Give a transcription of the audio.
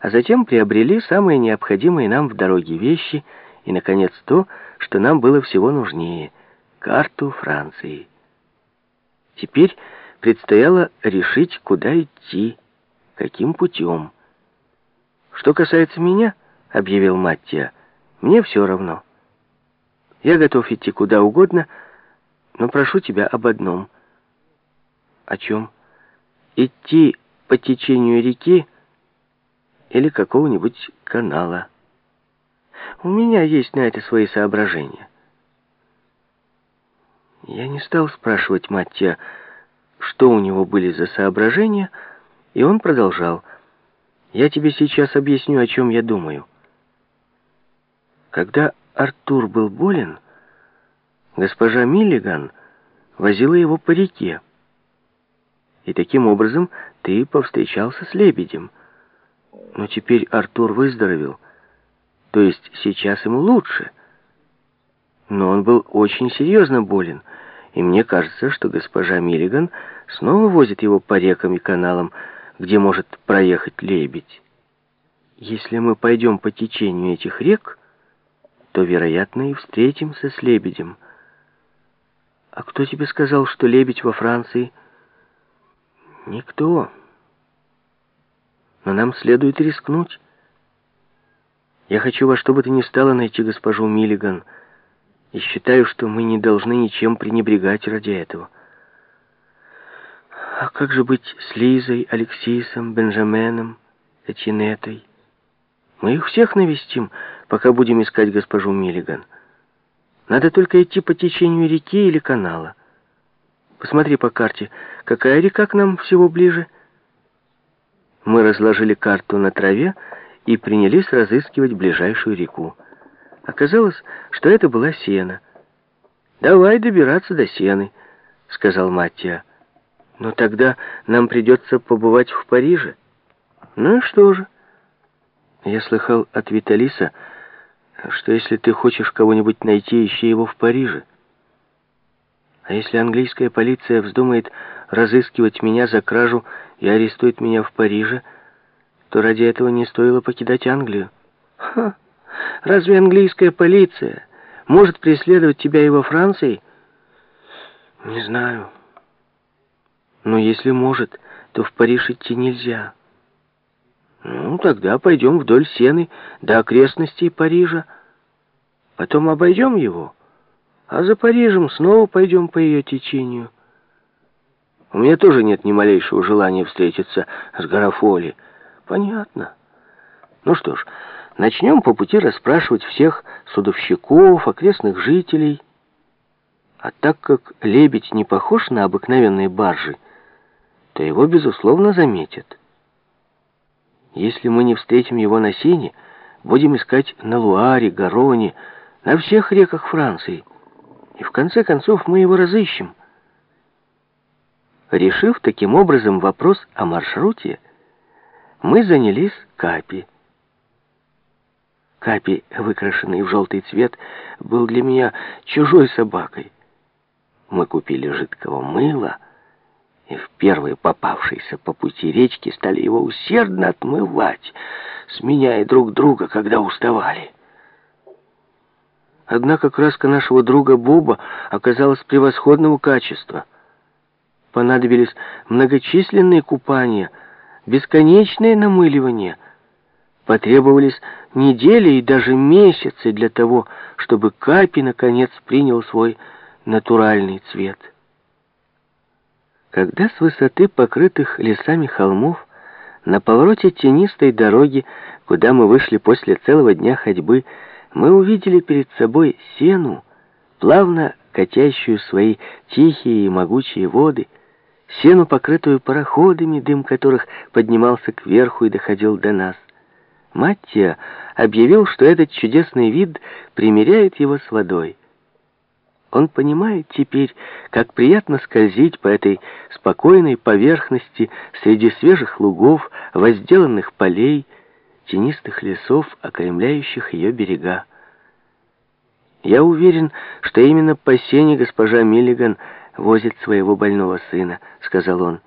а затем приобрели самые необходимые нам в дороге вещи и, наконец, то, что нам было всего нужнее — карту Франции. Теперь предстояло решить, куда идти, каким путем. «Что касается меня», — объявил Маттия, — «мне все равно. Я готов идти куда угодно, но прошу тебя об одном». «О чем?» «Идти по течению реки или какого-нибудь канала. У меня есть на это свои соображения». Я не стал спрашивать Маттия, что у него были за соображения, и он продолжал. «Я тебе сейчас объясню, о чем я думаю. Когда Артур был болен, госпожа Миллиган возила его по реке. И таким образом ты повстречался с лебедем. Но теперь Артур выздоровел, то есть сейчас ему лучше. Но он был очень серьезно болен, и мне кажется, что госпожа Миллиган снова возит его по рекам и каналам, где может проехать лебедь. Если мы пойдем по течению этих рек, то, вероятно, и встретимся с лебедем. А кто тебе сказал, что лебедь во Франции? Никто. Но нам следует рискнуть. Я хочу во что бы то ни стало найти госпожу Миллиган, и считаю, что мы не должны ничем пренебрегать ради этого. А как же быть с Лизой, Алексисом, Бенджаменом, Этинетой? Мы их всех навестим, пока будем искать госпожу Миллиган. Надо только идти по течению реки или канала. Посмотри по карте, какая река к нам всего ближе. Мы разложили карту на траве и принялись разыскивать ближайшую реку. Оказалось, что это была Сена. «Давай добираться до Сены», — сказал Маттия. «Но тогда нам придется побывать в Париже». «Ну и что же?» Я слыхал от Виталиса, что если ты хочешь кого-нибудь найти, ищи его в Париже. А если английская полиция вздумает разыскивать меня за кражу и арестует меня в Париже, то ради этого не стоило покидать Англию. Ха! Разве английская полиция может преследовать тебя и во Франции? Не знаю. Но если может, то в Париж идти нельзя. Ну, тогда пойдем вдоль Сены до окрестностей Парижа. Потом обойдем его, а за Парижем снова пойдем по ее течению. У меня тоже нет ни малейшего желания встретиться с Гарафоли. Понятно. Ну что ж, начнем по пути расспрашивать всех судовщиков, окрестных жителей. А так как лебедь не похож на обыкновенные баржи, то его, безусловно, заметят. Если мы не встретим его на Сене, будем искать на Луаре, Гароне, на всех реках Франции. И в конце концов мы его разыщем. Решив таким образом вопрос о маршруте, мы занялись Капи. Капи, выкрашенный в желтый цвет, был для меня чужой собакой. Мы купили жидкого мыла, и в первой попавшейся по пути речки стали его усердно отмывать, сменяя друг друга, когда уставали. Однако краска нашего друга Боба оказалась превосходного качества. Понадобились многочисленные купания, бесконечное намыливание. Потребовались недели и даже месяцы для того, чтобы Капи наконец принял свой натуральный цвет. Когда с высоты покрытых лесами холмов на повороте тенистой дороги, куда мы вышли после целого дня ходьбы, мы увидели перед собой сену, плавно катящую свои тихие и могучие воды, сену, покрытую пароходами, дым которых поднимался кверху и доходил до нас. Маттия объявил, что этот чудесный вид примеряет его с водой. Он понимает теперь, как приятно скользить по этой спокойной поверхности среди свежих лугов, возделанных полей, тенистых лесов, окаймляющих ее берега. Я уверен, что именно по сене госпожа Миллиган возит своего больного сына, сказал он.